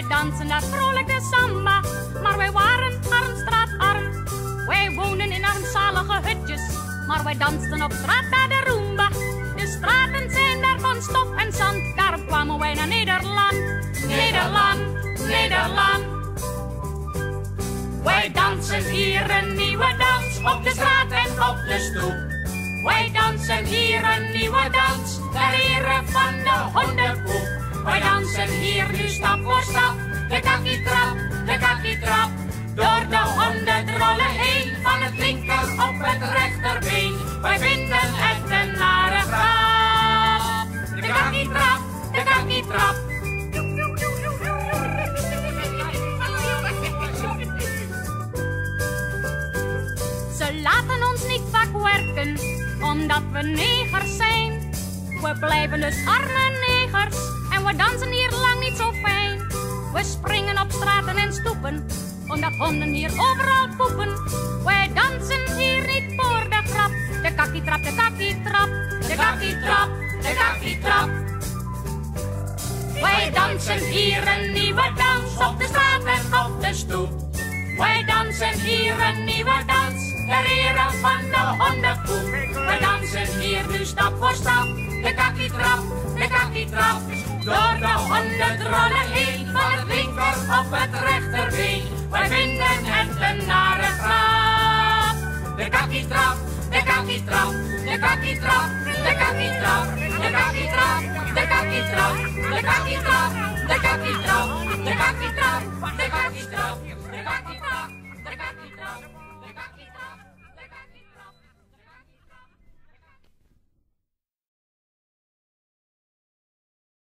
Wij dansen daar vrolijk de samba, maar wij waren arm. Wij wonen in armzalige hutjes, maar wij dansten op straat bij de Roomba. De straten zijn daar van stof en zand, daarom kwamen wij naar Nederland. Nederland, Nederland. Wij dansen hier een nieuwe dans op de straat en op de stoep. Wij dansen hier een nieuwe dans Wij vinden het een nare grap. De kakkie-trap, de kakkie-trap. Ze laten ons niet vaak werken, omdat we negers zijn. We blijven dus arme negers en we dansen hier lang niet zo fijn. We springen op straten en stoepen, omdat honden hier overal poepen. Wij dansen dansen hier een nieuwe dans op de straat en op de stoep. Wij dansen hier een nieuwe dans ter ere van de hondenpoep. Wij dansen hier nu stap voor stap, de kakkie-trap, de kakkie-trap. Door de hondendrollen heen, van het linker op het rechterbeen. Wij vinden het een nare grap. De kakkie-trap, de kakkie-trap, de kakkie-trap, de kakkie-trap, de kakkie-trap, de kakkie-trap, de kakkie-trap, The capitão, the capitão.